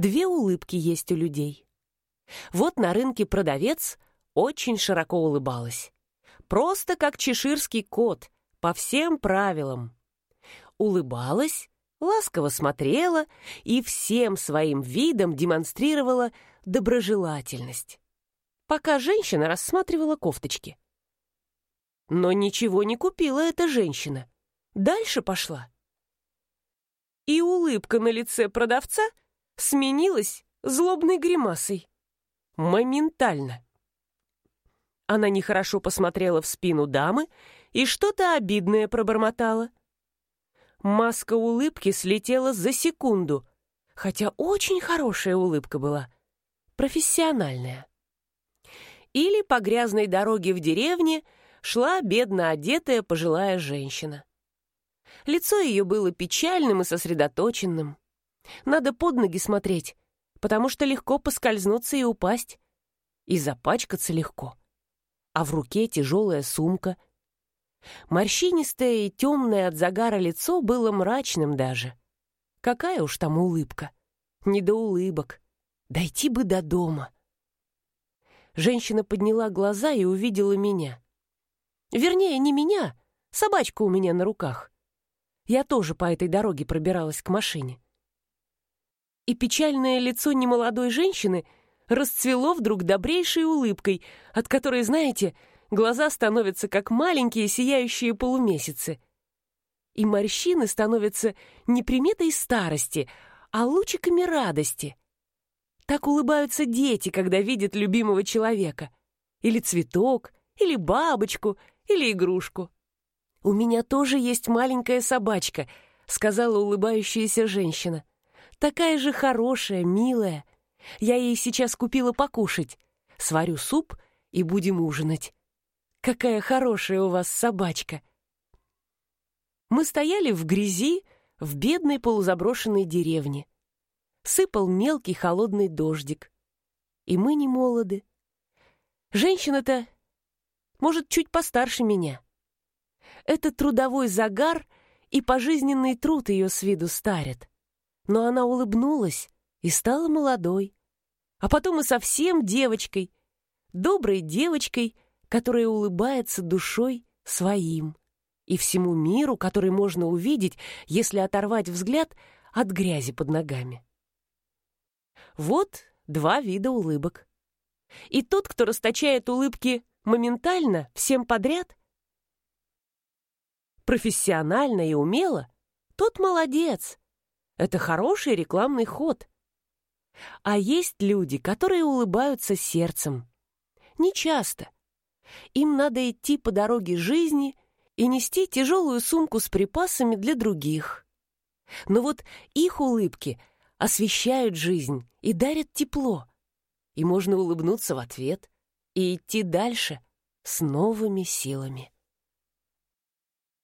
Две улыбки есть у людей. Вот на рынке продавец очень широко улыбалась. Просто как чеширский кот, по всем правилам. Улыбалась, ласково смотрела и всем своим видом демонстрировала доброжелательность, пока женщина рассматривала кофточки. Но ничего не купила эта женщина. Дальше пошла. И улыбка на лице продавца сменилась злобной гримасой. Моментально. Она нехорошо посмотрела в спину дамы и что-то обидное пробормотала. Маска улыбки слетела за секунду, хотя очень хорошая улыбка была, профессиональная. Или по грязной дороге в деревне шла бедно одетая пожилая женщина. Лицо ее было печальным и сосредоточенным. Надо под ноги смотреть, потому что легко поскользнуться и упасть. И запачкаться легко. А в руке тяжелая сумка — Морщинистое и темное от загара лицо было мрачным даже. Какая уж там улыбка. Не до улыбок. Дойти бы до дома. Женщина подняла глаза и увидела меня. Вернее, не меня, собачка у меня на руках. Я тоже по этой дороге пробиралась к машине. И печальное лицо немолодой женщины расцвело вдруг добрейшей улыбкой, от которой, знаете, глаза становятся как маленькие сияющие полумесяцы. И морщины становятся не приметой старости, а лучиками радости. Так улыбаются дети, когда видят любимого человека. Или цветок, или бабочку, или игрушку. «У меня тоже есть маленькая собачка», — сказала улыбающаяся женщина. «Такая же хорошая, милая. Я ей сейчас купила покушать. Сварю суп и будем ужинать. Какая хорошая у вас собачка!» Мы стояли в грязи в бедной полузаброшенной деревне. Сыпал мелкий холодный дождик. И мы не молоды. Женщина-то, может, чуть постарше меня. Это трудовой загар и пожизненный труд ее с виду старят. Но она улыбнулась и стала молодой. А потом и совсем девочкой, доброй девочкой — которая улыбается душой своим и всему миру, который можно увидеть, если оторвать взгляд от грязи под ногами. Вот два вида улыбок. И тот, кто расточает улыбки моментально, всем подряд, профессионально и умело, тот молодец. Это хороший рекламный ход. А есть люди, которые улыбаются сердцем. Не часто, им надо идти по дороге жизни и нести тяжелую сумку с припасами для других. Но вот их улыбки освещают жизнь и дарят тепло. И можно улыбнуться в ответ и идти дальше с новыми силами.